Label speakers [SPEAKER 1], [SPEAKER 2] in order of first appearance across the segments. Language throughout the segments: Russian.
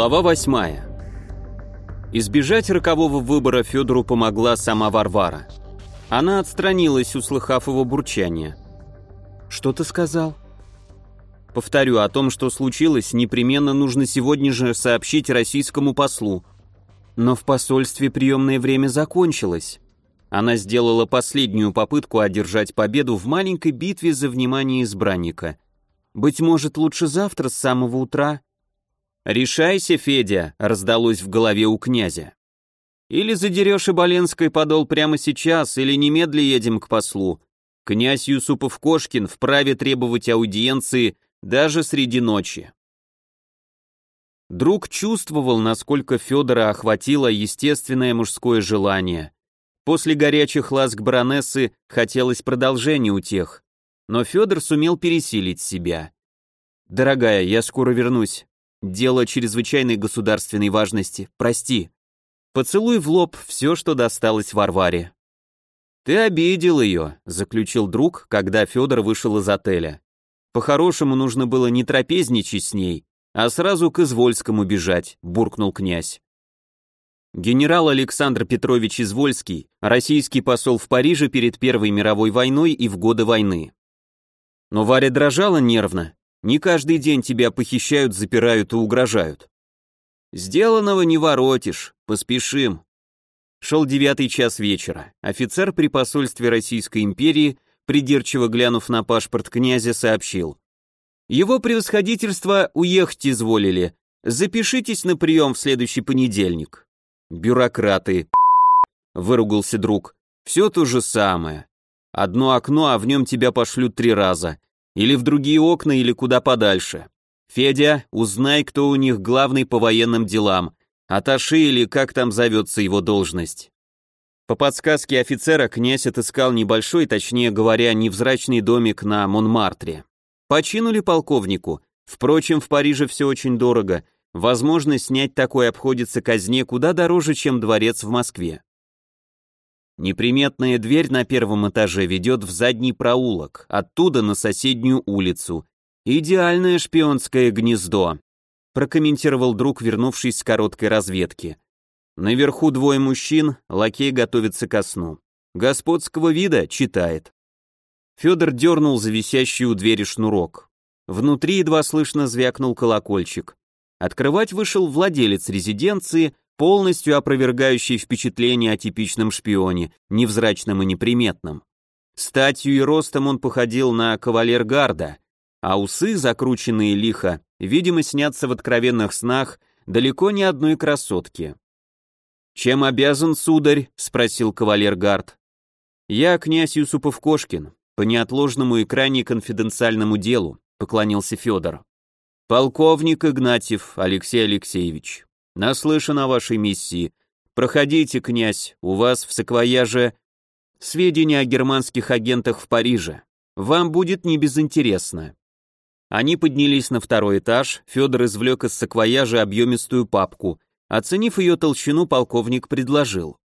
[SPEAKER 1] Глава восьмая. Избежать рокового выбора Федору помогла сама Варвара. Она отстранилась, услыхав его бурчание. «Что ты сказал?» «Повторю, о том, что случилось, непременно нужно сегодня же сообщить российскому послу. Но в посольстве приемное время закончилось». Она сделала последнюю попытку одержать победу в маленькой битве за внимание избранника. «Быть может, лучше завтра с самого утра?» «Решайся, Федя», — раздалось в голове у князя. «Или задерешь Иболенской подол прямо сейчас, или немедля едем к послу. Князь Юсупов-Кошкин вправе требовать аудиенции даже среди ночи». Друг чувствовал, насколько Федора охватило естественное мужское желание. После горячих ласк баронессы хотелось продолжения утех, но Федор сумел пересилить себя. «Дорогая, я скоро вернусь. Дело чрезвычайной государственной важности. Прости. Поцелуй в лоб все, что досталось Варваре. Ты обидел ее, заключил друг, когда Федор вышел из отеля. По-хорошему нужно было не трапезничать с ней, а сразу к Извольскому бежать, буркнул князь. Генерал Александр Петрович Извольский, российский посол в Париже перед Первой мировой войной и в годы войны. Но Варя дрожала нервно, не каждый день тебя похищают, запирают и угрожают. Сделанного не воротишь, поспешим. Шел девятый час вечера. Офицер при посольстве Российской империи, придирчиво глянув на паспорт князя, сообщил. Его превосходительство уехать изволили. Запишитесь на прием в следующий понедельник. Бюрократы, выругался друг. Все то же самое. Одно окно, а в нем тебя пошлют три раза. Или в другие окна, или куда подальше. Федя, узнай, кто у них главный по военным делам. Аташи или как там зовется его должность. По подсказке офицера князь отыскал небольшой, точнее говоря, невзрачный домик на Монмартре. Починули полковнику. Впрочем, в Париже все очень дорого. Возможно, снять такой обходится казне куда дороже, чем дворец в Москве. Неприметная дверь на первом этаже ведет в задний проулок, оттуда на соседнюю улицу. Идеальное шпионское гнездо, прокомментировал друг, вернувшись с короткой разведки. Наверху двое мужчин, лакей готовится ко сну. Господского вида читает. Федор дернул за висящий у двери шнурок. Внутри едва слышно звякнул колокольчик. Открывать вышел владелец резиденции, полностью опровергающий впечатление о типичном шпионе, невзрачном и неприметном. Статью и ростом он походил на кавалер гарда, а усы, закрученные лихо, видимо, снятся в откровенных снах далеко не одной красотки. «Чем обязан, сударь?» — спросил кавалер гард. «Я князь Юсупов-Кошкин, по неотложному и крайне конфиденциальному делу», — поклонился Федор. «Полковник Игнатьев Алексей Алексеевич, Наслышан о вашей миссии. Проходите, князь, у вас в саквояже сведения о германских агентах в Париже. Вам будет не безинтересно. Они поднялись на второй этаж, Федор извлек из саквояжа объемистую папку. Оценив ее толщину, полковник предложил.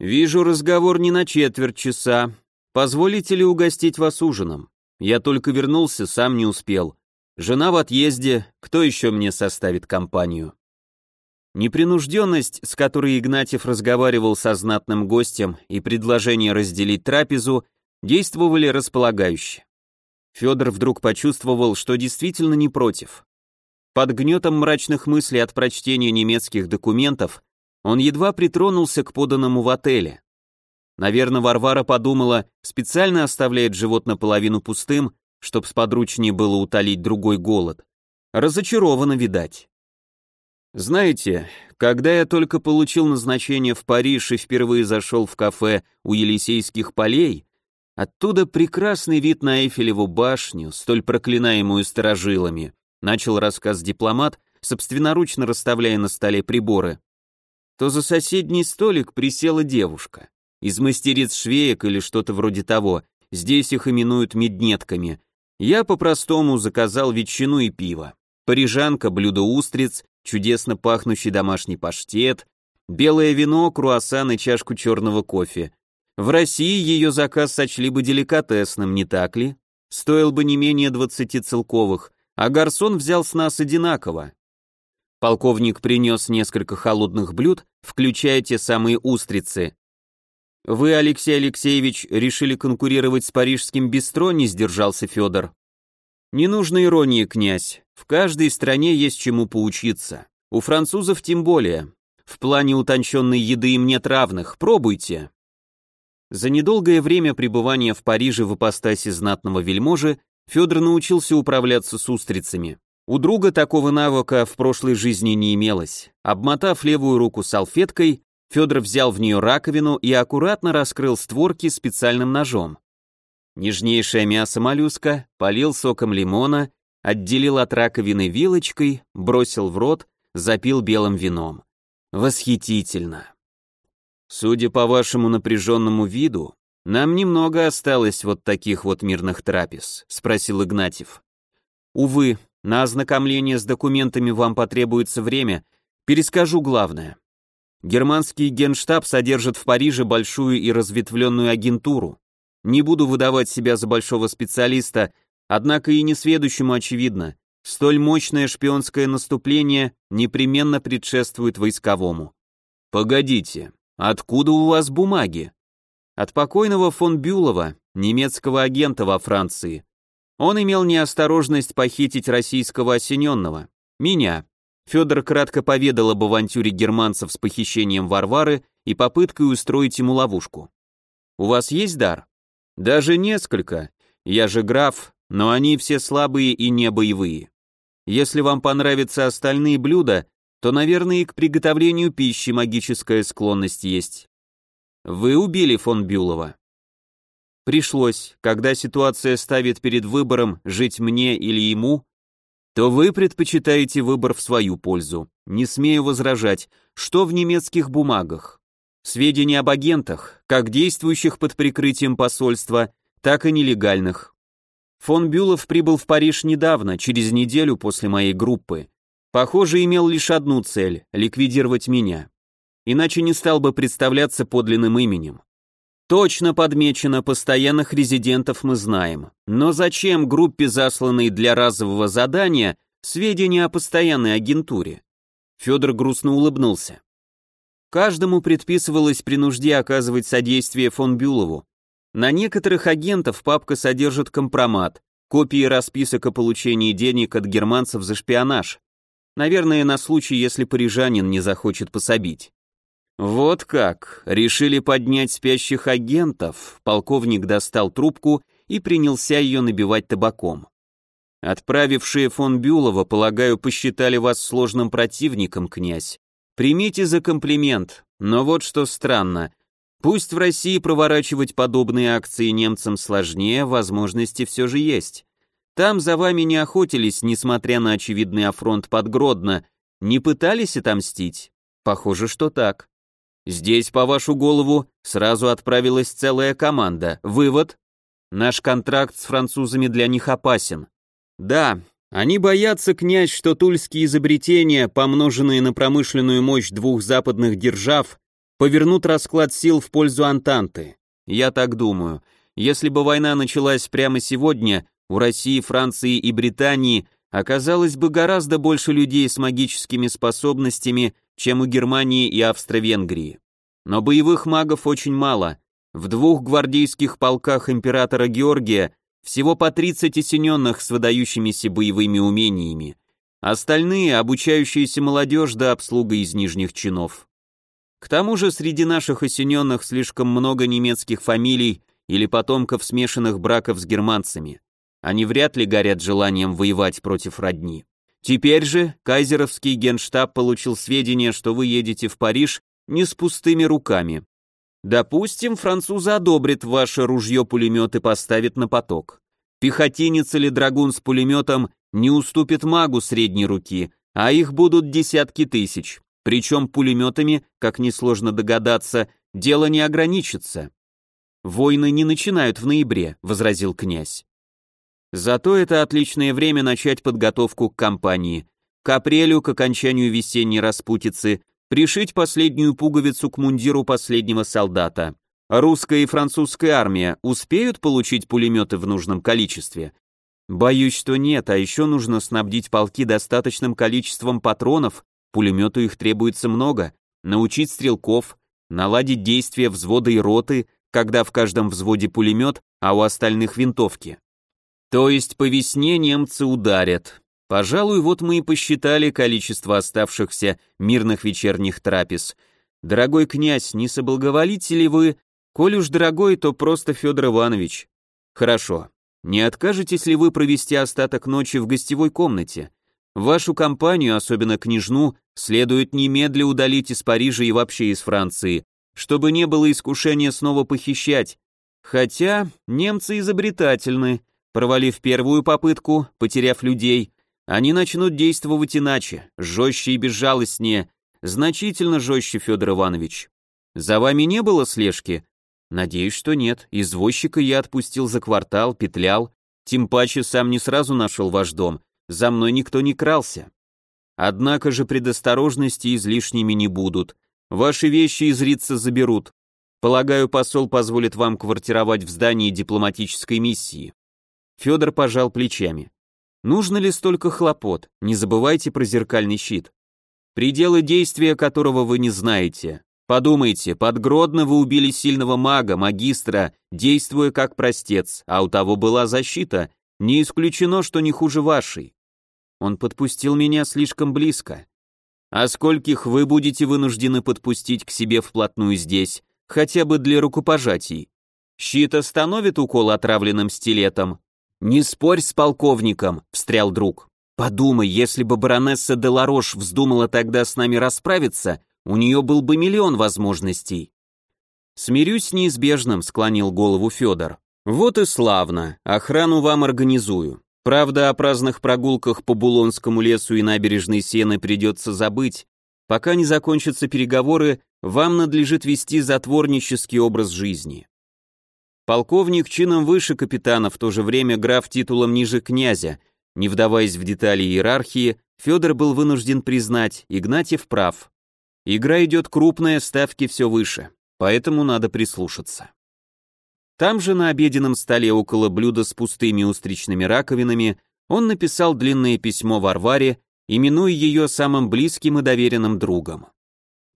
[SPEAKER 1] «Вижу разговор не на четверть часа. Позволите ли угостить вас ужином? Я только вернулся, сам не успел. Жена в отъезде, кто еще мне составит компанию?» Непринужденность, с которой Игнатьев разговаривал со знатным гостем, и предложение разделить трапезу действовали располагающе. Федор вдруг почувствовал, что действительно не против. Под гнетом мрачных мыслей от прочтения немецких документов он едва притронулся к поданному в отеле. Наверное, Варвара подумала, специально оставляет живот наполовину пустым, чтоб сподручнее было утолить другой голод. Разочарована, видать. Знаете, когда я только получил назначение в Париж и впервые зашел в кафе у Елисейских полей, оттуда прекрасный вид на Эйфелеву башню, столь проклинаемую сторожилами, начал рассказ дипломат, собственноручно расставляя на столе приборы, то за соседний столик присела девушка. Из мастериц швеек или что-то вроде того, здесь их именуют меднетками. Я по-простому заказал ветчину и пиво. Парижанка, блюдо устриц, чудесно пахнущий домашний паштет, белое вино, круассан и чашку черного кофе. В России ее заказ сочли бы деликатесным, не так ли? Стоил бы не менее 20 целковых, а гарсон взял с нас одинаково. Полковник принес несколько холодных блюд, включая те самые устрицы. Вы, Алексей Алексеевич, решили конкурировать с парижским бистро, не сдержался Федор. Не нужно иронии, князь. В каждой стране есть чему поучиться. У французов тем более. В плане утонченной еды им нет равных. Пробуйте. За недолгое время пребывания в Париже в ипостаси знатного вельможи Федор научился управляться с устрицами. У друга такого навыка в прошлой жизни не имелось. Обмотав левую руку салфеткой, Федор взял в нее раковину и аккуратно раскрыл створки специальным ножом. Нежнейшее мясо моллюска полил соком лимона, отделил от раковины вилочкой, бросил в рот, запил белым вином. Восхитительно. Судя по вашему напряженному виду, нам немного осталось вот таких вот мирных трапез, спросил Игнатьев. Увы, на ознакомление с документами вам потребуется время, перескажу главное. Германский генштаб содержит в Париже большую и разветвленную агентуру. Не буду выдавать себя за большого специалиста, однако и несведущему очевидно, столь мощное шпионское наступление непременно предшествует войсковому. Погодите, откуда у вас бумаги? От покойного фон Бюлова, немецкого агента во Франции. Он имел неосторожность похитить российского осененного. Меня. Федор кратко поведал об авантюре германцев с похищением Варвары и попыткой устроить ему ловушку. «У вас есть дар?» «Даже несколько. Я же граф, но они все слабые и не боевые. Если вам понравятся остальные блюда, то, наверное, и к приготовлению пищи магическая склонность есть. Вы убили фон Бюлова. Пришлось, когда ситуация ставит перед выбором жить мне или ему, то вы предпочитаете выбор в свою пользу. Не смею возражать, что в немецких бумагах. Сведения об агентах, как действующих под прикрытием посольства, так и нелегальных. Фон Бюлов прибыл в Париж недавно, через неделю после моей группы. Похоже, имел лишь одну цель — ликвидировать меня. Иначе не стал бы представляться подлинным именем. Точно подмечено, постоянных резидентов мы знаем. Но зачем группе, засланной для разового задания, сведения о постоянной агентуре? Федор грустно улыбнулся. Каждому предписывалось при нужде оказывать содействие фон Бюлову, на некоторых агентов папка содержит компромат, копии расписок о получении денег от германцев за шпионаж. Наверное, на случай, если парижанин не захочет пособить. Вот как, решили поднять спящих агентов, полковник достал трубку и принялся ее набивать табаком. Отправившие фон Бюлова, полагаю, посчитали вас сложным противником, князь. Примите за комплимент, но вот что странно, Пусть в России проворачивать подобные акции немцам сложнее, возможности все же есть. Там за вами не охотились, несмотря на очевидный афронт под Гродно, не пытались отомстить? Похоже, что так. Здесь, по вашу голову, сразу отправилась целая команда. Вывод? Наш контракт с французами для них опасен. Да, они боятся, князь, что тульские изобретения, помноженные на промышленную мощь двух западных держав, повернут расклад сил в пользу Антанты. Я так думаю. Если бы война началась прямо сегодня, у России, Франции и Британии оказалось бы гораздо больше людей с магическими способностями, чем у Германии и Австро-Венгрии. Но боевых магов очень мало. В двух гвардейских полках императора Георгия всего по 30 осененных с выдающимися боевыми умениями. Остальные – обучающаяся молодежь да обслуга из нижних чинов. К тому же среди наших осененных слишком много немецких фамилий или потомков смешанных браков с германцами. Они вряд ли горят желанием воевать против родни. Теперь же кайзеровский генштаб получил сведения, что вы едете в Париж не с пустыми руками. Допустим, французы одобрят ваше ружье-пулемет и поставят на поток. Пехотинец или драгун с пулеметом не уступит магу средней руки, а их будут десятки тысяч. Причем пулеметами, как несложно догадаться, дело не ограничится. «Войны не начинают в ноябре», — возразил князь. «Зато это отличное время начать подготовку к кампании. К апрелю, к окончанию весенней распутицы, пришить последнюю пуговицу к мундиру последнего солдата. Русская и французская армия успеют получить пулеметы в нужном количестве? Боюсь, что нет, а еще нужно снабдить полки достаточным количеством патронов Пулемету их требуется много. Научить стрелков, наладить действия взвода и роты, когда в каждом взводе пулемет, а у остальных винтовки. То есть по весне немцы ударят. Пожалуй, вот мы и посчитали количество оставшихся мирных вечерних трапез. Дорогой князь, не соблаговолите ли вы? Коль уж дорогой, то просто Федор Иванович. Хорошо. Не откажетесь ли вы провести остаток ночи в гостевой комнате? Вашу компанию, особенно княжну, следует немедля удалить из Парижа и вообще из Франции, чтобы не было искушения снова похищать. Хотя немцы изобретательны. Провалив первую попытку, потеряв людей, они начнут действовать иначе, жестче и безжалостнее, значительно жестче, Федор Иванович. За вами не было слежки? Надеюсь, что нет. Извозчика я отпустил за квартал, петлял. Тем паче сам не сразу нашел ваш дом. За мной никто не крался. Однако же предосторожности излишними не будут. Ваши вещи из Рица заберут. Полагаю, посол позволит вам квартировать в здании дипломатической миссии. Федор пожал плечами. Нужно ли столько хлопот? Не забывайте про зеркальный щит. Пределы действия которого вы не знаете. Подумайте, под Гродно вы убили сильного мага, магистра, действуя как простец, а у того была защита, не исключено, что не хуже вашей. Он подпустил меня слишком близко. А скольких вы будете вынуждены подпустить к себе вплотную здесь, хотя бы для рукопожатий? Щит остановит укол отравленным стилетом, «Не спорь с полковником», — встрял друг. «Подумай, если бы баронесса Деларош вздумала тогда с нами расправиться, у нее был бы миллион возможностей». «Смирюсь с неизбежным», — склонил голову Федор. «Вот и славно, охрану вам организую. Правда, о праздных прогулках по Булонскому лесу и набережной Сены придется забыть. Пока не закончатся переговоры, вам надлежит вести затворнический образ жизни. Полковник чином выше капитана, в то же время граф титулом ниже князя. Не вдаваясь в детали иерархии, Федор был вынужден признать, Игнатьев прав. Игра идет крупная, ставки все выше, поэтому надо прислушаться. Там же на обеденном столе около блюда с пустыми устричными раковинами он написал длинное письмо Варваре, именуя ее самым близким и доверенным другом.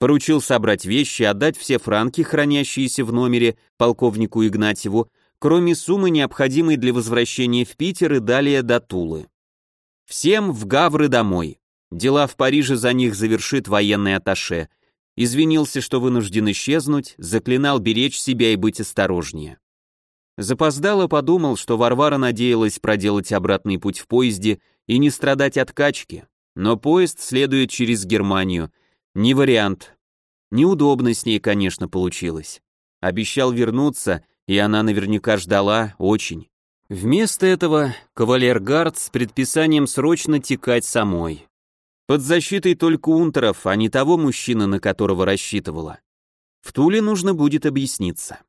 [SPEAKER 1] Поручил собрать вещи, отдать все франки, хранящиеся в номере, полковнику Игнатьеву, кроме суммы, необходимой для возвращения в Питер и далее до Тулы. Всем в Гавры домой. Дела в Париже за них завершит военный атташе. Извинился, что вынужден исчезнуть, заклинал беречь себя и быть осторожнее. Запоздало подумал, что Варвара надеялась проделать обратный путь в поезде и не страдать от качки, но поезд следует через Германию, не вариант. Неудобно с ней, конечно, получилось. Обещал вернуться, и она наверняка ждала очень. Вместо этого кавалергард с предписанием срочно текать самой. Под защитой только унтеров, а не того мужчины, на которого рассчитывала. В Туле нужно будет объясниться.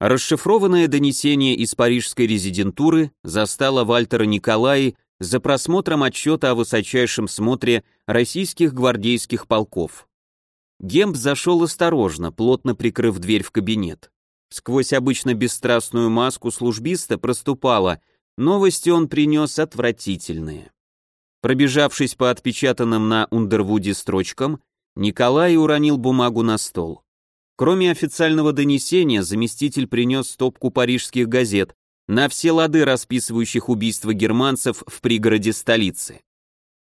[SPEAKER 1] Расшифрованное донесение из парижской резидентуры застало Вальтера Николаи за просмотром отчета о высочайшем смотре российских гвардейских полков. Гемп зашел осторожно, плотно прикрыв дверь в кабинет. Сквозь обычно бесстрастную маску службиста проступала, новости он принес отвратительные. Пробежавшись по отпечатанным на Ундервуде строчкам, Николай уронил бумагу на стол. Кроме официального донесения, заместитель принес стопку парижских газет, на все лады расписывающих убийство германцев в пригороде столицы.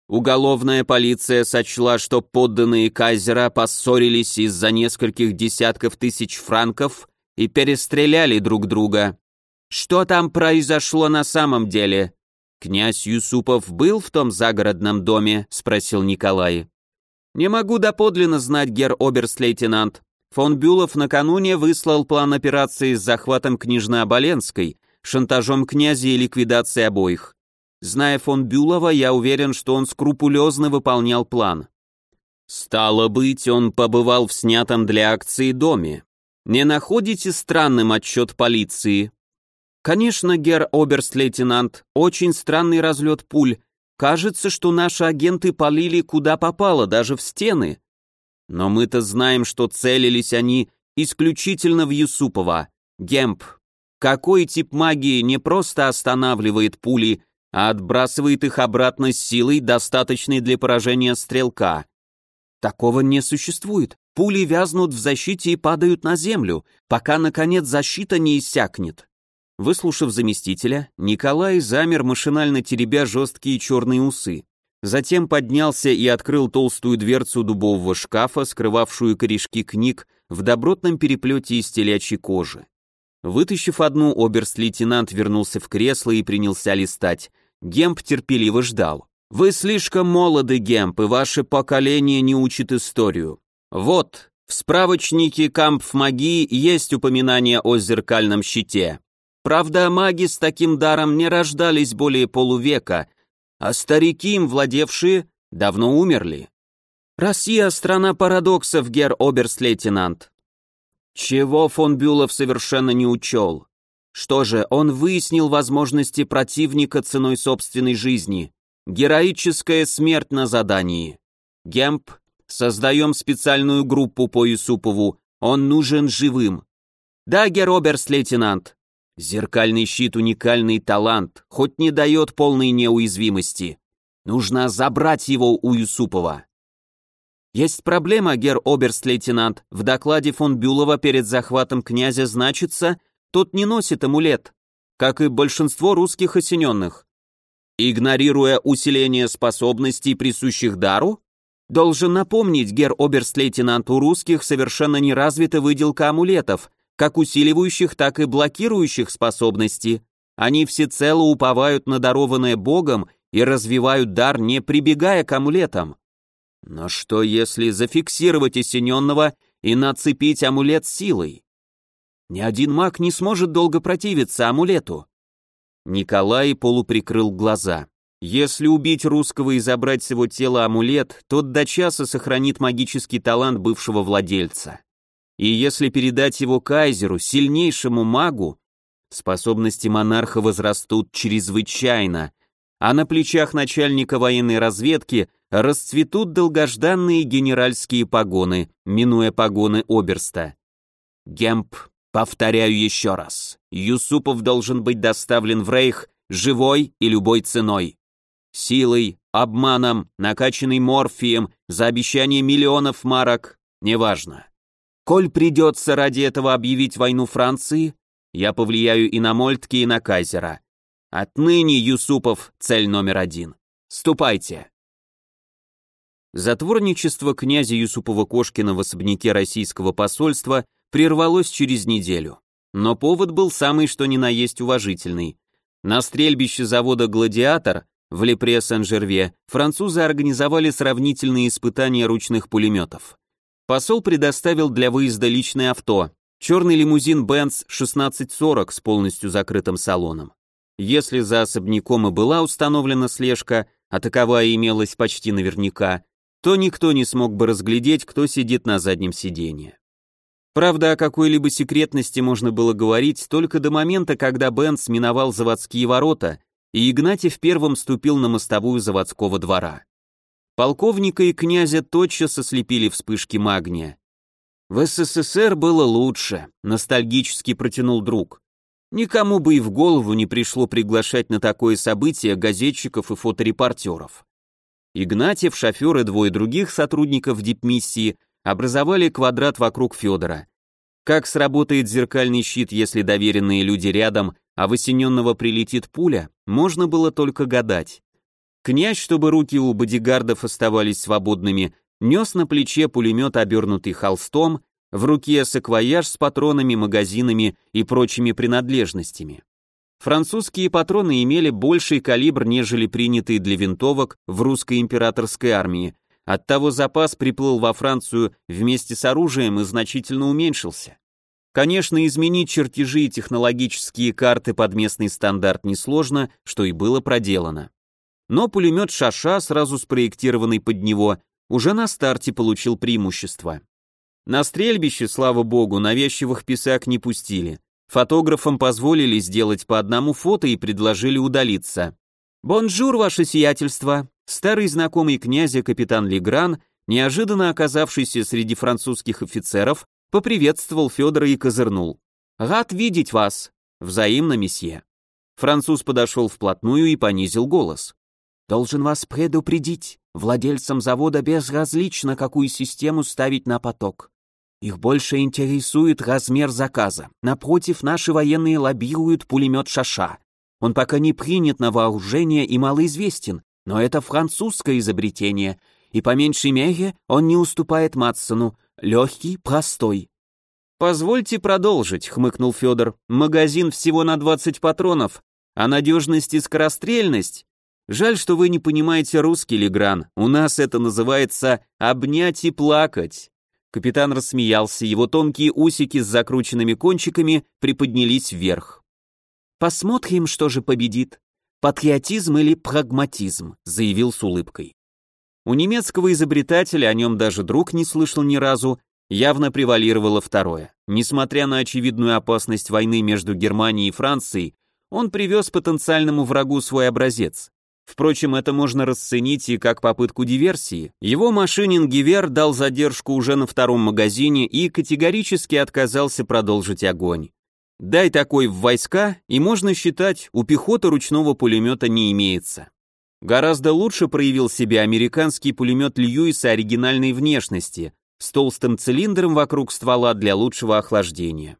[SPEAKER 1] Уголовная полиция сочла, что подданные кайзера поссорились из-за нескольких десятков тысяч франков и перестреляли друг друга. Что там произошло на самом деле? Князь Юсупов был в том загородном доме, спросил Николай. Не могу доподлинно знать, гер оберст-лейтенант. Фон Бюлов накануне выслал план операции с захватом княжны Оболенской, шантажом князя и ликвидацией обоих. Зная фон Бюлова, я уверен, что он скрупулезно выполнял план. Стало быть, он побывал в снятом для акции доме. Не находите странным отчет полиции? Конечно, гер оберст-лейтенант, очень странный разлет пуль. Кажется, что наши агенты полили куда попало, даже в стены. Но мы-то знаем, что целились они исключительно в Юсупова. Гемп, какой тип магии не просто останавливает пули, а отбрасывает их обратно с силой, достаточной для поражения стрелка. Такого не существует. Пули вязнут в защите и падают на землю, пока, наконец, защита не иссякнет. Выслушав заместителя, Николай замер, машинально теребя жесткие черные усы. Затем поднялся и открыл толстую дверцу дубового шкафа, скрывавшую корешки книг в добротном переплете из телячьей кожи. Вытащив одну, оберст-лейтенант вернулся в кресло и принялся листать. Гемп терпеливо ждал. «Вы слишком молоды, Гемп, и ваше поколение не учит историю. Вот, в справочнике Кампф магии есть упоминание о зеркальном щите. Правда, маги с таким даром не рождались более полувека, а старики, им владевшие, давно умерли. Россия — страна парадоксов, гер оберст-лейтенант. Чего фон Бюлов совершенно не учел. Что же, он выяснил возможности противника ценой собственной жизни. Героическая смерть на задании. Гемп, создаем специальную группу по Юсупову, он нужен живым. Да, гер оберст-лейтенант, Зеркальный щит — уникальный талант, хоть не дает полной неуязвимости. Нужно забрать его у Юсупова. Есть проблема, гер оберст-лейтенант. В докладе фон Бюлова перед захватом князя значится, тот не носит амулет, как и большинство русских осененных. Игнорируя усиление способностей, присущих дару, должен напомнить, гер оберст-лейтенант, у русских совершенно не развита выделка амулетов, как усиливающих, так и блокирующих способности. Они всецело уповают на дарованное Богом и развивают дар, не прибегая к амулетам. Но что если зафиксировать осененного и нацепить амулет силой? Ни один маг не сможет долго противиться амулету. Николай полуприкрыл глаза. Если убить русского и забрать с его тела амулет, тот до часа сохранит магический талант бывшего владельца. И если передать его кайзеру, сильнейшему магу, способности монарха возрастут чрезвычайно, а на плечах начальника военной разведки расцветут долгожданные генеральские погоны, минуя погоны оберста. Гемп, повторяю еще раз, Юсупов должен быть доставлен в Рейх живой и любой ценой. Силой, обманом, накачанный морфием, за обещание миллионов марок, неважно. Коль придется ради этого объявить войну Франции, я повлияю и на Мольтке, и на Кайзера. Отныне Юсупов цель номер один. Ступайте. Затворничество князя Юсупова-Кошкина в особняке российского посольства прервалось через неделю. Но повод был самый что ни на есть уважительный. На стрельбище завода «Гладиатор» в Лепре-Сен-Жерве французы организовали сравнительные испытания ручных пулеметов. Посол предоставил для выезда личное авто, черный лимузин Benz 1640 с полностью закрытым салоном. Если за особняком и была установлена слежка, а таковая имелась почти наверняка, то никто не смог бы разглядеть, кто сидит на заднем сиденье. Правда, о какой-либо секретности можно было говорить только до момента, когда Бенц миновал заводские ворота, и Игнатьев первым ступил на мостовую заводского двора. Полковника и князя тотчас ослепили вспышки магния. В СССР было лучше, ностальгически протянул друг. Никому бы и в голову не пришло приглашать на такое событие газетчиков и фоторепортеров. Игнатьев, шофер и двое других сотрудников дипмиссии образовали квадрат вокруг Федора. Как сработает зеркальный щит, если доверенные люди рядом, а в осененного прилетит пуля, можно было только гадать. Князь, чтобы руки у бодигардов оставались свободными, нес на плече пулемет, обернутый холстом, в руке саквояж с патронами, магазинами и прочими принадлежностями. Французские патроны имели больший калибр, нежели принятые для винтовок в русской императорской армии, оттого запас приплыл во Францию вместе с оружием и значительно уменьшился. Конечно, изменить чертежи и технологические карты под местный стандарт несложно, что и было проделано. Но пулемет Шаша, сразу спроектированный под него, уже на старте получил преимущество. На стрельбище, слава богу, навязчивых писак не пустили. Фотографам позволили сделать по одному фото и предложили удалиться. «Bonjour, ваше сиятельство!» Старый знакомый князя капитан Легран, неожиданно оказавшийся среди французских офицеров, поприветствовал Федора и козырнул. «Рад видеть вас!» «Взаимно, месье!» Француз подошел вплотную и понизил голос. «Должен вас предупредить, владельцам завода безразлично, какую систему ставить на поток. Их больше интересует размер заказа. Напротив, наши военные лоббируют пулемет «Шаша». Он пока не принят на вооружение и малоизвестен, но это французское изобретение, и по меньшей мере он не уступает Матсону. Легкий, простой. «Позвольте продолжить», — хмыкнул Федор. «Магазин всего на 20 патронов, а надежность и скорострельность? Жаль, что вы не понимаете русский, Легран. У нас это называется «обнять и плакать». Капитан рассмеялся, его тонкие усики с закрученными кончиками приподнялись вверх. «Посмотрим, что же победит. Патриотизм или прагматизм», — заявил с улыбкой. У немецкого изобретателя, о нем даже друг не слышал ни разу, явно превалировало второе. Несмотря на очевидную опасность войны между Германией и Францией, он привез потенциальному врагу свой образец. Впрочем, это можно расценить и как попытку диверсии. Его машинин Гивер дал задержку уже на втором магазине и категорически отказался продолжить огонь. Дай такой в войска, и можно считать, у пехоты ручного пулемета не имеется. Гораздо лучше проявил себя американский пулемет Льюиса оригинальной внешности, с толстым цилиндром вокруг ствола для лучшего охлаждения.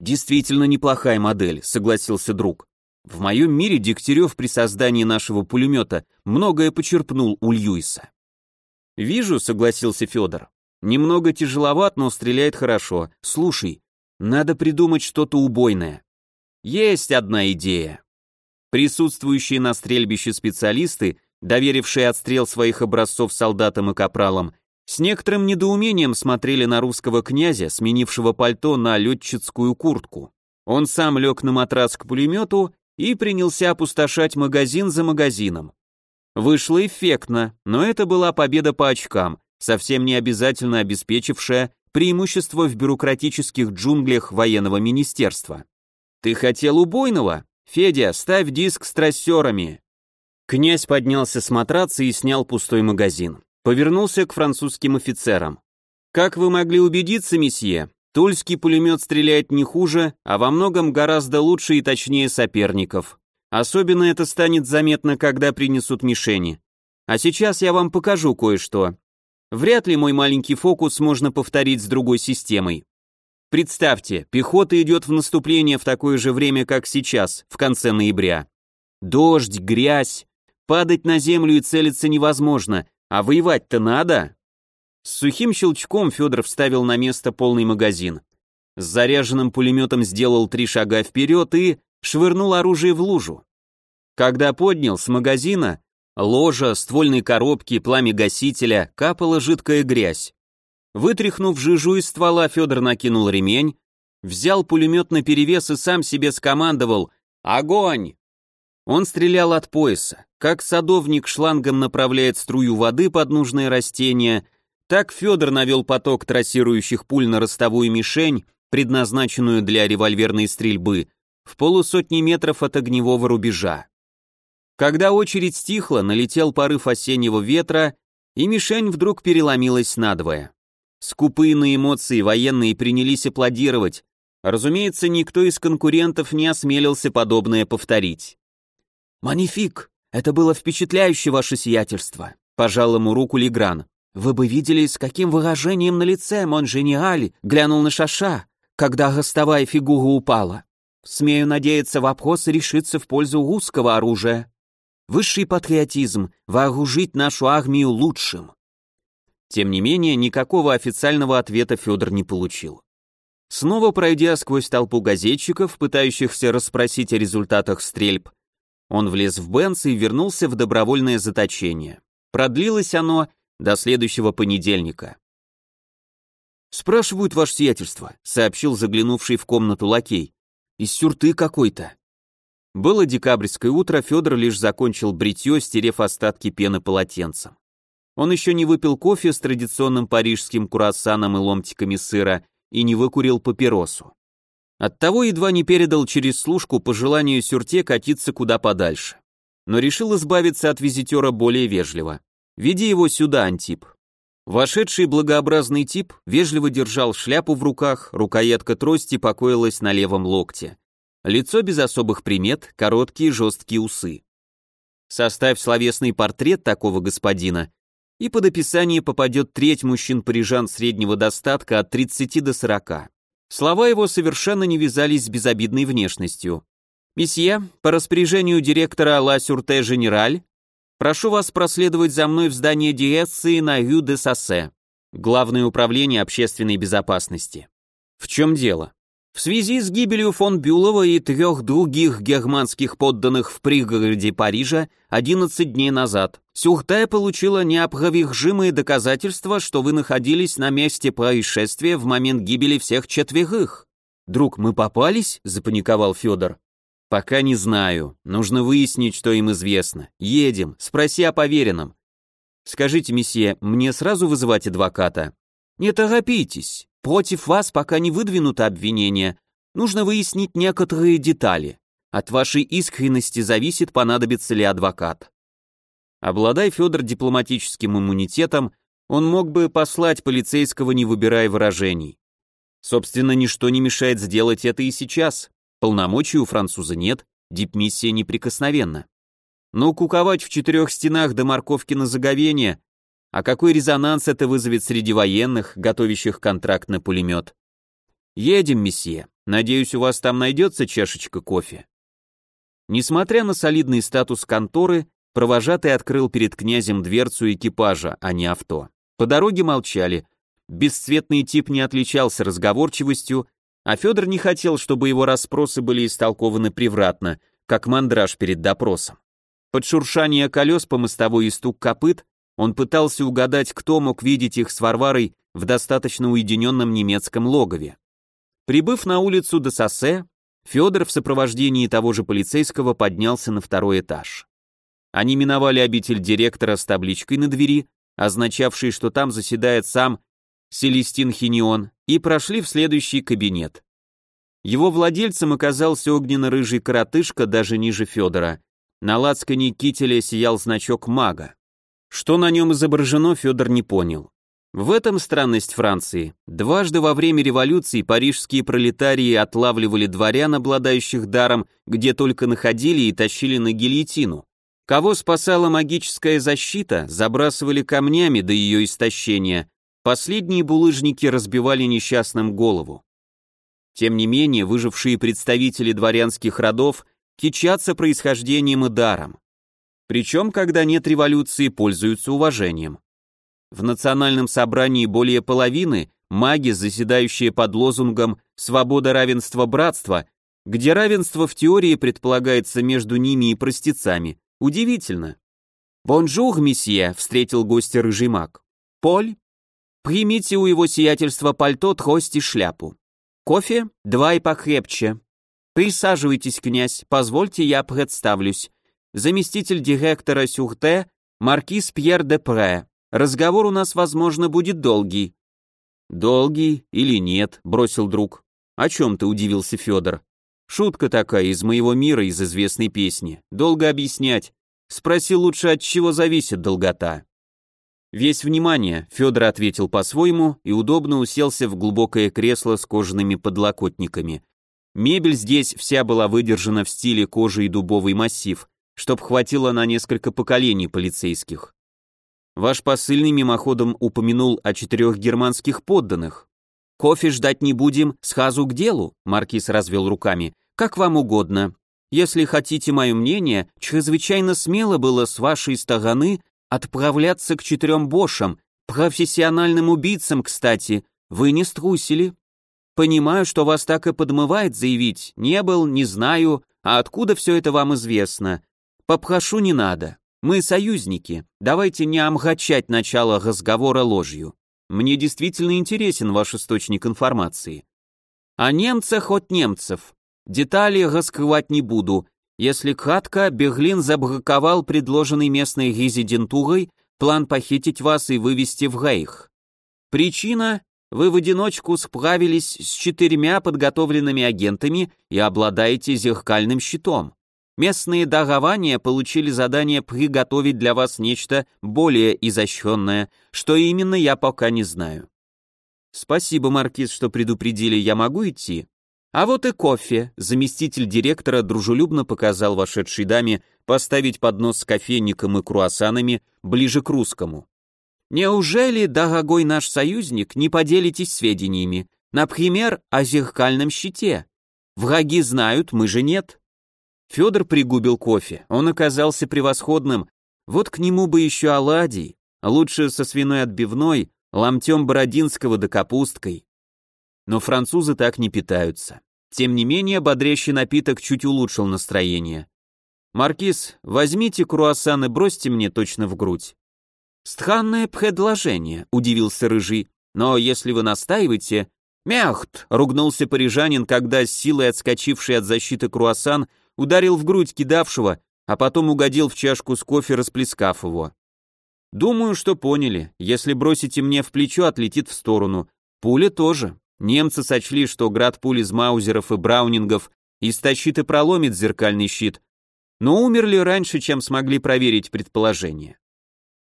[SPEAKER 1] Действительно неплохая модель, согласился друг. В моем мире Дегтярев при создании нашего пулемета многое почерпнул у Льюиса. Вижу, согласился Федор. Немного тяжеловат, но стреляет хорошо. Слушай, надо придумать что-то убойное. Есть одна идея. Присутствующие на стрельбище специалисты, доверившие отстрел своих образцов солдатам и капралам, с некоторым недоумением смотрели на русского князя, сменившего пальто на летчицкую куртку. Он сам лег на матрас к пулемету и принялся опустошать магазин за магазином. Вышло эффектно, но это была победа по очкам, совсем не обязательно обеспечившая преимущество в бюрократических джунглях военного министерства. «Ты хотел убойного? Федя, ставь диск с трассерами!» Князь поднялся с матраца и снял пустой магазин. Повернулся к французским офицерам. «Как вы могли убедиться, месье, тульский пулемет стреляет не хуже, а во многом гораздо лучше и точнее соперников. Особенно это станет заметно, когда принесут мишени. А сейчас я вам покажу кое-что. Вряд ли мой маленький фокус можно повторить с другой системой. Представьте, пехота идет в наступление в такое же время, как сейчас, в конце ноября. Дождь, грязь. Падать на землю и целиться невозможно, а воевать-то надо. С сухим щелчком Федор вставил на место полный магазин. С заряженным пулеметом сделал три шага вперед и швырнул оружие в лужу. Когда поднял с магазина, ложа, ствольной коробки, пламя гасителя, капала жидкая грязь. Вытряхнув жижу из ствола, Федор накинул ремень, взял пулемет на перевес и сам себе скомандовал «Огонь!». Он стрелял от пояса. Как садовник шлангом направляет струю воды под нужное растение, так Федор навел поток трассирующих пуль на ростовую мишень, предназначенную для револьверной стрельбы, в полусотни метров от огневого рубежа. Когда очередь стихла, налетел порыв осеннего ветра, и мишень вдруг переломилась надвое. Скупые на эмоции военные принялись аплодировать. Разумеется, никто из конкурентов не осмелился подобное повторить. «Манифик! Это было впечатляюще, ваше сиятельство!» — пожал ему руку Легран. «Вы бы видели, с каким выражением на лице Монжениали глянул на Шаша, когда гостовая фигура упала. Смею надеяться, вопрос решится в пользу русского оружия. Высший патриотизм — вооружить нашу армию лучшим». Тем не менее, никакого официального ответа Федор не получил. Снова пройдя сквозь толпу газетчиков, пытающихся расспросить о результатах стрельб, он влез в Бенц и вернулся в добровольное заточение. Продлилось оно до следующего понедельника. «Спрашивают ваше сиятельство», — сообщил заглянувший в комнату лакей. «Из сюрты какой-то». Было декабрьское утро, Федор лишь закончил бритье, стерев остатки пены полотенцем. Он еще не выпил кофе с традиционным парижским круассаном и ломтиками сыра и не выкурил папиросу. Оттого едва не передал через служку пожеланию Сюрте катиться куда подальше. Но решил избавиться от визитера более вежливо. «Веди его сюда, Антип». Вошедший благообразный тип вежливо держал шляпу в руках, рукоятка трости покоилась на левом локте. Лицо без особых примет, короткие жесткие усы. Составь словесный портрет такого господина, и под описание попадет треть мужчин-парижан среднего достатка от 30 до 40. Слова его совершенно не вязались с безобидной внешностью. «Месье, по распоряжению директора Ла Сюрте Женераль, прошу вас проследовать за мной в здание дирекции на Рю де Сассе, Главное управление общественной безопасности». «В чем дело?» В связи с гибелью фон Бюлова и трех других германских подданных в пригороде Парижа 11 дней назад, Сюрте получила неопровержимые доказательства, что вы находились на месте происшествия в момент гибели всех четверых. «Друг, мы попались?» – запаниковал Федор. «Пока не знаю. Нужно выяснить, что им известно. Едем. Спроси о поверенном». «Скажите, месье, мне сразу вызывать адвоката?» «Не торопитесь. Против вас пока не выдвинуто обвинение. Нужно выяснить некоторые детали. От вашей искренности зависит, понадобится ли адвокат. Обладая Федор дипломатическим иммунитетом, он мог бы послать полицейского, не выбирая выражений. Собственно, ничто не мешает сделать это и сейчас. Полномочий у француза нет, дипмиссия неприкосновенна. Но куковать в четырех стенах до морковки на заговение а какой резонанс это вызовет среди военных, готовящих контракт на пулемет? Едем, месье. Надеюсь, у вас там найдется чашечка кофе. Несмотря на солидный статус конторы, провожатый открыл перед князем дверцу экипажа, а не авто. По дороге молчали. Бесцветный тип не отличался разговорчивостью, а Федор не хотел, чтобы его расспросы были истолкованы превратно, как мандраж перед допросом. Под шуршание колес по мостовой и стук копыт он пытался угадать, кто мог видеть их с Варварой в достаточно уединенном немецком логове. Прибыв на улицу до Соссе, Федор в сопровождении того же полицейского поднялся на второй этаж. Они миновали обитель директора с табличкой на двери, означавшей, что там заседает сам Селестин Хинион, и прошли в следующий кабинет. Его владельцем оказался огненно-рыжий коротышка даже ниже Федора. На лацкане кителя сиял значок мага. Что на нем изображено, Федор не понял. В этом странность Франции. Дважды во время революции парижские пролетарии отлавливали дворян, обладающих даром, где только находили и тащили на гильотину. Кого спасала магическая защита, забрасывали камнями до ее истощения. Последние булыжники разбивали несчастным голову. Тем не менее, выжившие представители дворянских родов кичатся происхождением и даром. Причем, когда нет революции, пользуются уважением. В национальном собрании более половины маги, заседающие под лозунгом «Свобода, равенство, братство», где равенство в теории предполагается между ними и простецами. Удивительно. «Bonjour, monsieur», — встретил гостя рыжий маг. «Поль, примите у его сиятельства пальто, трость и шляпу. Кофе? Два и покрепче. Присаживайтесь, князь, позвольте я представлюсь заместитель директора Сюрте, маркиз Пьер де Пре. Разговор у нас, возможно, будет долгий». «Долгий или нет?» — бросил друг. «О чем ты?» — удивился Федор. «Шутка такая из моего мира, из известной песни. Долго объяснять. Спроси лучше, от чего зависит долгота». Весь внимание, Федор ответил по-своему и удобно уселся в глубокое кресло с кожаными подлокотниками. Мебель здесь вся была выдержана в стиле кожи и дубовый массив, чтоб хватило на несколько поколений полицейских. Ваш посыльный мимоходом упомянул о четырех германских подданных. Кофе ждать не будем, схазу к делу, маркиз развел руками. Как вам угодно. Если хотите мое мнение, чрезвычайно смело было с вашей стороны отправляться к четырем бошам, профессиональным убийцам, кстати. Вы не струсили. Понимаю, что вас так и подмывает заявить. Не был, не знаю, а откуда все это вам известно? Попрошу не надо. Мы союзники. Давайте не омрачать начало разговора ложью. Мне действительно интересен ваш источник информации. О немцах от немцев. Детали раскрывать не буду. Если кратко, Берлин забраковал предложенный местной резидентурой план похитить вас и вывести в Рейх. Причина вы в одиночку справились с четырьмя подготовленными агентами и обладаете зеркальным щитом. Местные дарования получили задание приготовить для вас нечто более изощренное, что именно я пока не знаю. Спасибо, Маркиз, что предупредили, я могу идти? А вот и кофе. Заместитель директора дружелюбно показал вошедшей даме поставить поднос с кофейником и круассанами ближе к русскому. Неужели, дорогой наш союзник, не поделитесь сведениями? Например, о зеркальном щите. Враги знают, мы же нет. Федор пригубил кофе. Он оказался превосходным. Вот к нему бы еще оладий, лучше со свиной отбивной, ломтем бородинского да капусткой. Но французы так не питаются. Тем не менее, бодрящий напиток чуть улучшил настроение. «Маркиз, возьмите круассан и бросьте мне точно в грудь». «Странное предложение», — удивился Рыжий. «Но если вы настаиваете...» «Мяхт!» — ругнулся парижанин, когда, с силой отскочивший от защиты круассан, ударил в грудь кидавшего, а потом угодил в чашку с кофе, расплескав его. «Думаю, что поняли. Если бросите мне в плечо, отлетит в сторону. Пуля тоже. Немцы сочли, что град пуль из маузеров и браунингов истощит и проломит зеркальный щит, но умерли раньше, чем смогли проверить предположение.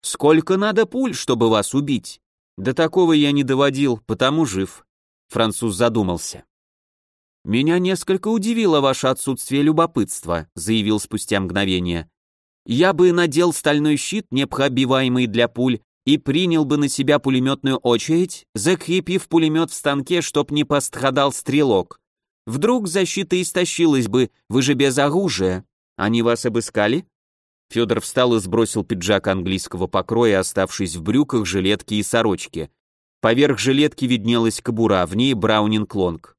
[SPEAKER 1] «Сколько надо пуль, чтобы вас убить?» «До такого я не доводил, потому жив», — француз задумался. «Меня несколько удивило ваше отсутствие любопытства», — заявил спустя мгновение. «Я бы надел стальной щит, непробиваемый для пуль, и принял бы на себя пулеметную очередь, закрепив пулемет в станке, чтоб не пострадал стрелок. Вдруг защита истощилась бы, вы же без оружия. Они вас обыскали? Федор встал и сбросил пиджак английского покроя, оставшись в брюках, жилетке и сорочке. Поверх жилетки виднелась кобура, в ней браунинг лонг.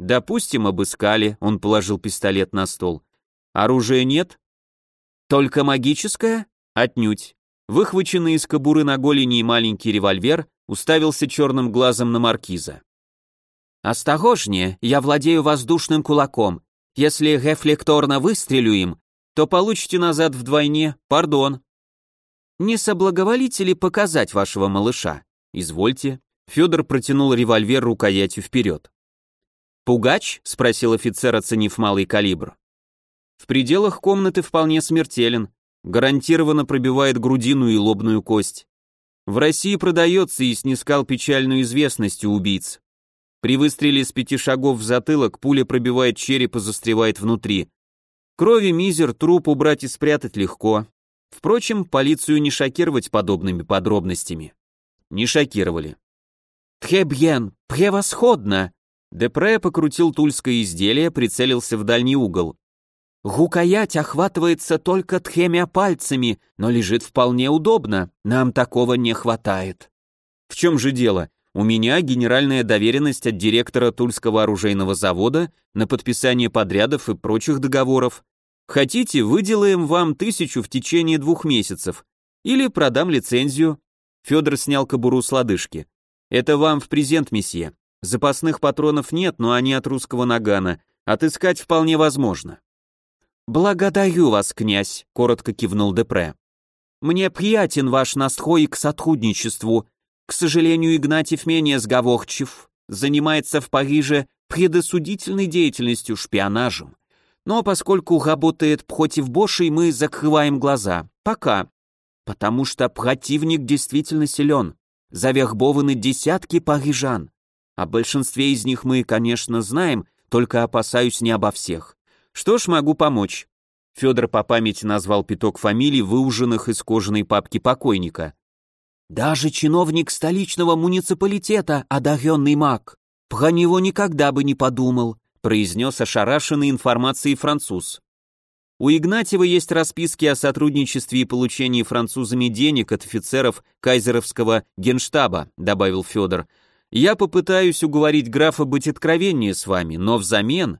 [SPEAKER 1] «Допустим, обыскали», — он положил пистолет на стол. «Оружия нет?» «Только магическое?» «Отнюдь. Выхваченный из кобуры на голени маленький револьвер уставился черным глазом на маркиза. «Осторожнее, я владею воздушным кулаком. Если рефлекторно выстрелю им, то получите назад вдвойне, пардон». «Не соблаговолите ли показать вашего малыша?» «Извольте». Федор протянул револьвер рукоятью вперед. «Пугач?» — спросил офицер, оценив малый калибр. «В пределах комнаты вполне смертелен гарантированно пробивает грудину и лобную кость. В России продается и снискал печальную известность у убийц. При выстреле с пяти шагов в затылок пуля пробивает череп и застревает внутри. Крови мизер, труп убрать и спрятать легко. Впрочем, полицию не шокировать подобными подробностями. Не шокировали. «Требьен, превосходно!» Депре покрутил тульское изделие, прицелился в дальний угол. Рукоять охватывается только тремя пальцами, но лежит вполне удобно. Нам такого не хватает. В чем же дело? У меня генеральная доверенность от директора Тульского оружейного завода на подписание подрядов и прочих договоров. Хотите, выделаем вам тысячу в течение двух месяцев. Или продам лицензию. Федор снял кобуру с лодыжки. Это вам в презент, месье. Запасных патронов нет, но они от русского нагана. Отыскать вполне возможно. «Благодарю вас, князь», — коротко кивнул Депре. «Мне приятен ваш настрой к сотрудничеству. К сожалению, Игнатьев менее сговорчив, занимается в Париже предосудительной деятельностью, шпионажем. Но поскольку работает против Бошей, мы закрываем глаза. Пока. Потому что противник действительно силен. Завербованы десятки парижан. О большинстве из них мы, конечно, знаем, только опасаюсь не обо всех. Что ж, могу помочь. Федор по памяти назвал пяток фамилий, выуженных из кожаной папки покойника. Даже чиновник столичного муниципалитета, одаренный маг. Про него никогда бы не подумал, произнес ошарашенный информацией француз. У Игнатьева есть расписки о сотрудничестве и получении французами денег от офицеров кайзеровского генштаба, добавил Федор. Я попытаюсь уговорить графа быть откровеннее с вами, но взамен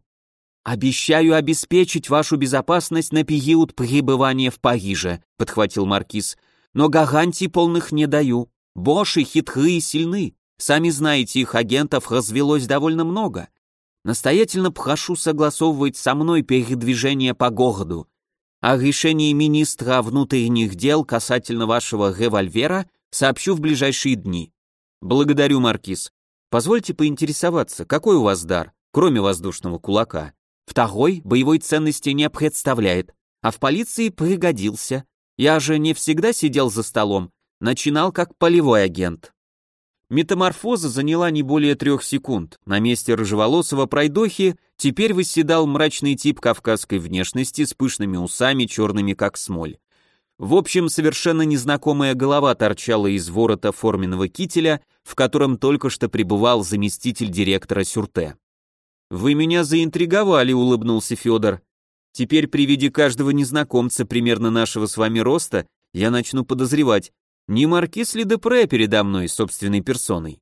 [SPEAKER 1] «Обещаю обеспечить вашу безопасность на период пребывания в Париже», — подхватил маркиз. «Но гарантий полных не даю. Боши хитры и сильны. Сами знаете, их агентов развелось довольно много. Настоятельно прошу согласовывать со мной передвижение по городу. О решении министра внутренних дел касательно вашего револьвера сообщу в ближайшие дни. Благодарю, маркиз. Позвольте поинтересоваться, какой у вас дар, кроме воздушного кулака? Второй боевой ценности не представляет, а в полиции пригодился. Я же не всегда сидел за столом, начинал как полевой агент. Метаморфоза заняла не более трех секунд. На месте рыжеволосого пройдохи теперь восседал мрачный тип кавказской внешности с пышными усами, черными как смоль. В общем, совершенно незнакомая голова торчала из ворота форменного кителя, в котором только что пребывал заместитель директора Сюрте. «Вы меня заинтриговали», — улыбнулся Федор. «Теперь при виде каждого незнакомца примерно нашего с вами роста я начну подозревать, не маркиз ли Депре передо мной собственной персоной?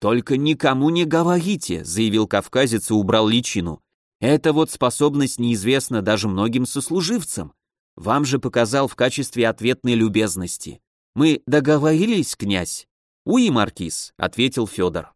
[SPEAKER 1] «Только никому не говорите», — заявил кавказец и убрал личину. «Это вот способность неизвестна даже многим сослуживцам. Вам же показал в качестве ответной любезности. Мы договорились, князь?» «Уи, маркиз», — ответил Федор.